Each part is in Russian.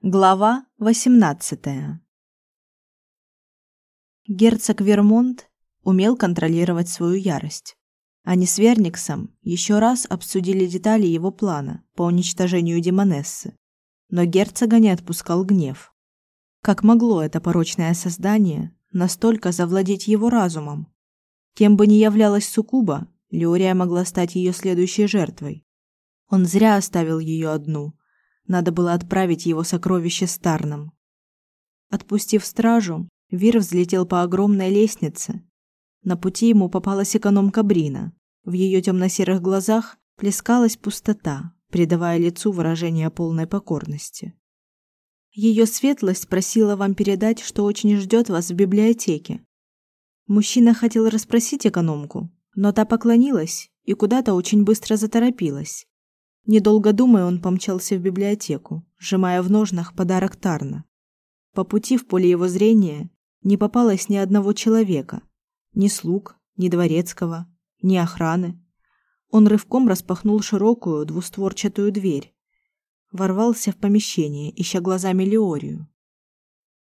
Глава 18. Герцог Вермонт умел контролировать свою ярость. Они с Верниксом еще раз обсудили детали его плана по уничтожению демонессы, но герцога не отпускал гнев. Как могло это порочное создание настолько завладеть его разумом? Кем бы ни являлась Сукуба, Леория могла стать ее следующей жертвой. Он зря оставил ее одну, надо было отправить его сокровище Старном. Отпустив стражу, Вир взлетел по огромной лестнице. На пути ему попалась экономка Брина. В ее темно-серых глазах плескалась пустота, придавая лицу выражение полной покорности. Ее светлость просила вам передать, что очень ждет вас в библиотеке. Мужчина хотел расспросить экономку, но та поклонилась и куда-то очень быстро заторопилась. Недолго думая, он помчался в библиотеку, сжимая в ножнах подарок Тарна. По пути в поле его зрения не попалось ни одного человека, ни слуг, ни дворецкого, ни охраны. Он рывком распахнул широкую двустворчатую дверь, ворвался в помещение, ища глазами Леорию.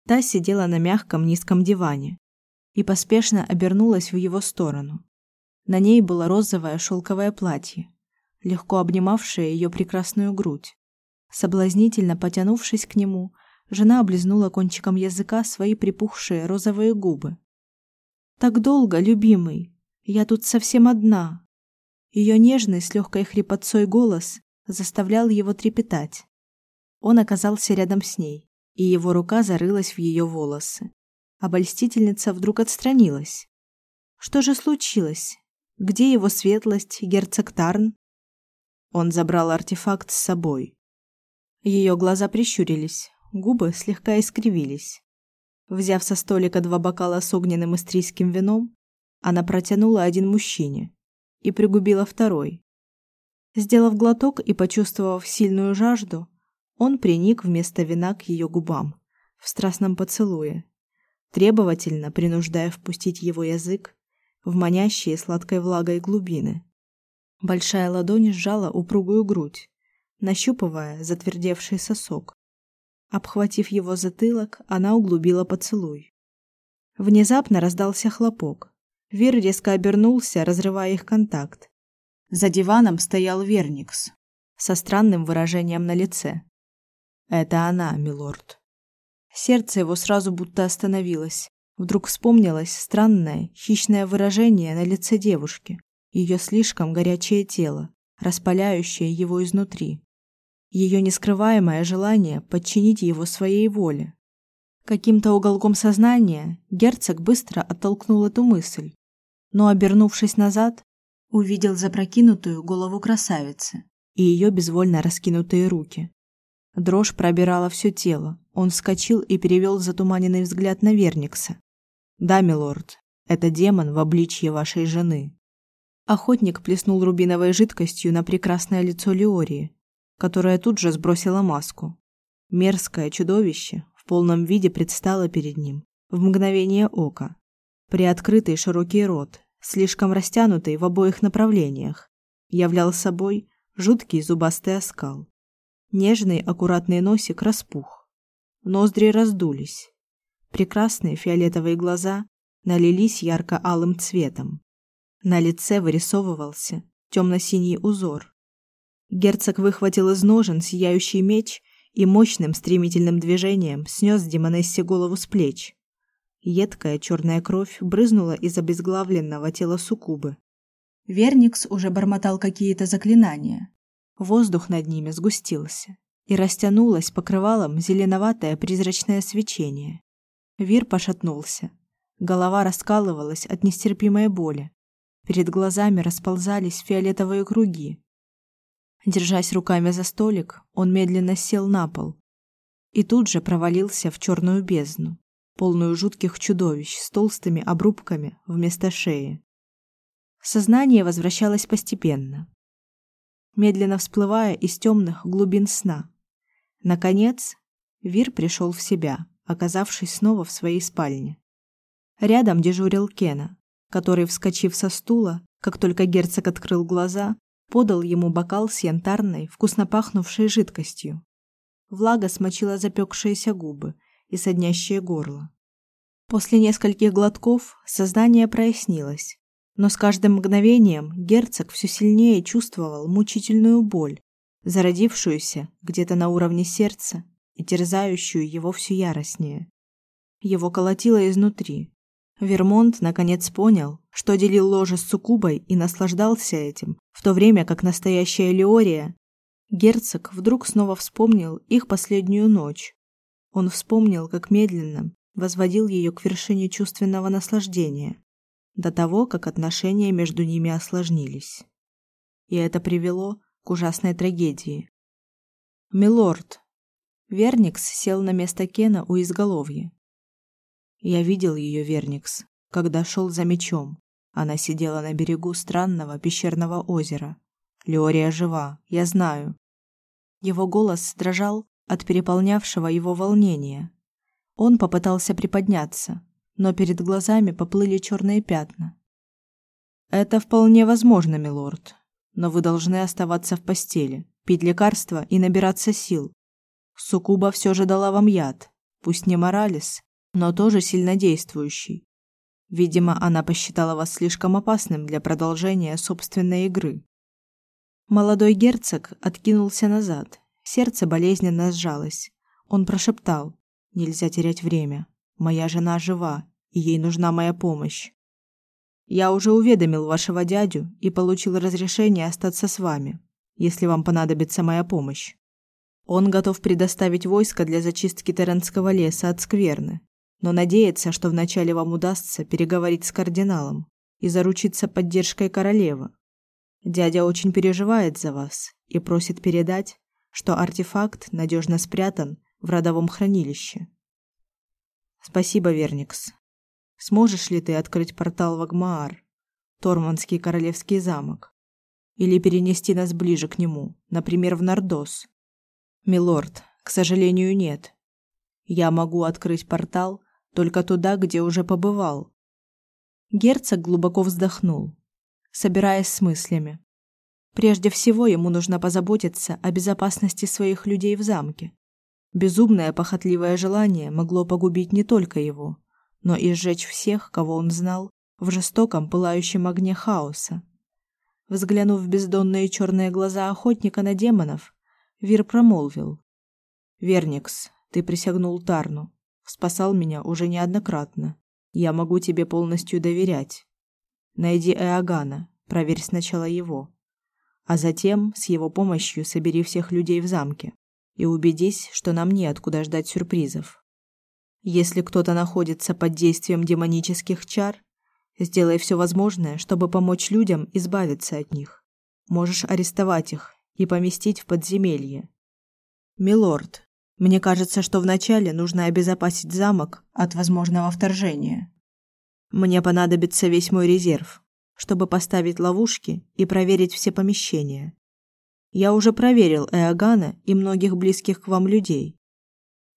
Та сидела на мягком низком диване и поспешно обернулась в его сторону. На ней было розовое шелковое платье, легко обнимавшая ее прекрасную грудь. Соблазнительно потянувшись к нему, жена облизнула кончиком языка свои припухшие розовые губы. Так долго, любимый. Я тут совсем одна. Ее нежный с легкой хрипотцой голос заставлял его трепетать. Он оказался рядом с ней, и его рука зарылась в ее волосы. Обольстительница вдруг отстранилась. Что же случилось? Где его светлость, герцог Тарн? Он забрал артефакт с собой. Ее глаза прищурились, губы слегка искривились. Взяв со столика два бокала с огненным истрийским вином, она протянула один мужчине и пригубила второй. Сделав глоток и почувствовав сильную жажду, он приник вместо вина к ее губам в страстном поцелуе, требовательно принуждая впустить его язык в манящие сладкой влагой глубины. Большая ладонь сжала упругую грудь, нащупывая затвердевший сосок. Обхватив его затылок, она углубила поцелуй. Внезапно раздался хлопок. Вир резко обернулся, разрывая их контакт. За диваном стоял Верникс со странным выражением на лице. Это она, милорд. Сердце его сразу будто остановилось. Вдруг вспомнилось странное, хищное выражение на лице девушки ее слишком горячее тело, распаляющее его изнутри, ее нескрываемое желание подчинить его своей воле. Каким-то уголком сознания герцог быстро оттолкнул эту мысль, но, обернувшись назад, увидел запрокинутую голову красавицы и ее безвольно раскинутые руки. Дрожь пробирала все тело. Он вскочил и перевел затуманенный взгляд на Верникса. "Да, милорд, это демон в обличье вашей жены". Охотник плеснул рубиновой жидкостью на прекрасное лицо Леории, которая тут же сбросила маску. Мерзкое чудовище в полном виде предстало перед ним в мгновение ока. Приоткрытый широкий рот, слишком растянутый в обоих направлениях, являл собой жуткий зубастый оскал. Нежный аккуратный носик распух. Ноздри раздулись. Прекрасные фиолетовые глаза налились ярко-алым цветом. На лице вырисовывался темно-синий узор. Герцог выхватил из ножен сияющий меч и мощным стремительным движением снес Демонессе голову с плеч. Едкая черная кровь брызнула из обезглавленного тела суккубы. Верникс уже бормотал какие-то заклинания. Воздух над ними сгустился, и растянулось покрывалом зеленоватое призрачное свечение. Вир пошатнулся. Голова раскалывалась от нестерпимой боли. Перед глазами расползались фиолетовые круги. Держась руками за столик, он медленно сел на пол и тут же провалился в черную бездну, полную жутких чудовищ с толстыми обрубками вместо шеи. Сознание возвращалось постепенно, медленно всплывая из темных глубин сна. Наконец, Вир пришел в себя, оказавшись снова в своей спальне. Рядом дежурил Кена, который, вскочив со стула, как только герцог открыл глаза, подал ему бокал с янтарной, вкусно пахнувшей жидкостью. Влага смочила запекшиеся губы и соднящее горло. После нескольких глотков сознание прояснилось, но с каждым мгновением герцог все сильнее чувствовал мучительную боль, зародившуюся где-то на уровне сердца и терзающую его все яростнее. Его колотило изнутри. Вермонт наконец понял, что делил ложе с суккубой и наслаждался этим, в то время как настоящая Леория Герцог вдруг снова вспомнил их последнюю ночь. Он вспомнил, как медленно возводил ее к вершине чувственного наслаждения, до того, как отношения между ними осложнились. И это привело к ужасной трагедии. Милорд Верникс сел на место Кена у изголовья. Я видел ее, Верникс, когда шел за мечом. Она сидела на берегу странного пещерного озера. Леория жива, я знаю. Его голос дрожал от переполнявшего его волнения. Он попытался приподняться, но перед глазами поплыли черные пятна. Это вполне возможно, милорд, но вы должны оставаться в постели, пить лекарства и набираться сил. Сукуба все же дала вам яд, пусть не моралис, но тоже сильнодействующий. Видимо, она посчитала вас слишком опасным для продолжения собственной игры. Молодой герцог откинулся назад. Сердце болезненно сжалось. Он прошептал: "Нельзя терять время. Моя жена жива, и ей нужна моя помощь. Я уже уведомил вашего дядю и получил разрешение остаться с вами, если вам понадобится моя помощь. Он готов предоставить войско для зачистки Теренского леса от скверны, но надеется, что вначале вам удастся переговорить с кардиналом и заручиться поддержкой королевы. Дядя очень переживает за вас и просит передать, что артефакт надежно спрятан в родовом хранилище. Спасибо, Верникс. Сможешь ли ты открыть портал в Агмаар, Торманский королевский замок, или перенести нас ближе к нему, например, в Нордос? Милорд, к сожалению, нет. Я могу открыть портал только туда, где уже побывал. Герцог глубоко вздохнул собираясь с мыслями. Прежде всего, ему нужно позаботиться о безопасности своих людей в замке. Безумное похотливое желание могло погубить не только его, но и сжечь всех, кого он знал, в жестоком пылающем огне хаоса. Взглянув в бездонные черные глаза охотника на демонов, Вир промолвил: "Верникс, ты присягнул Тарну, спасал меня уже неоднократно. Я могу тебе полностью доверять. Найди Эагана, проверь сначала его, а затем с его помощью собери всех людей в замке и убедись, что нам неоткуда ждать сюрпризов. Если кто-то находится под действием демонических чар, сделай все возможное, чтобы помочь людям избавиться от них. Можешь арестовать их и поместить в подземелье. Милорд, мне кажется, что вначале нужно обезопасить замок от возможного вторжения. Мне понадобится весь мой резерв, чтобы поставить ловушки и проверить все помещения. Я уже проверил Эагана и многих близких к вам людей.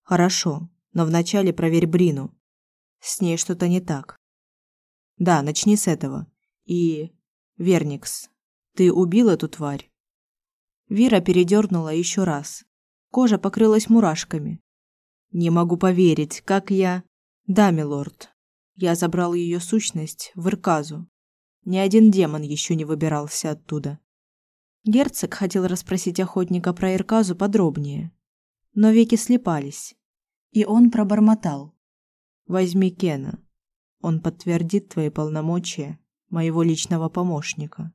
Хорошо, но вначале проверь Брину. С ней что-то не так. Да, начни с этого. И Верникс, ты убил эту тварь? Вира передернула еще раз. Кожа покрылась мурашками. Не могу поверить, как я Да, милорд. Я забрал ее сущность в Ирказу. Ни один демон еще не выбирался оттуда. Герцог хотел расспросить охотника про Ирказу подробнее, но веки слепались, и он пробормотал: "Возьми Кена. Он подтвердит твои полномочия моего личного помощника".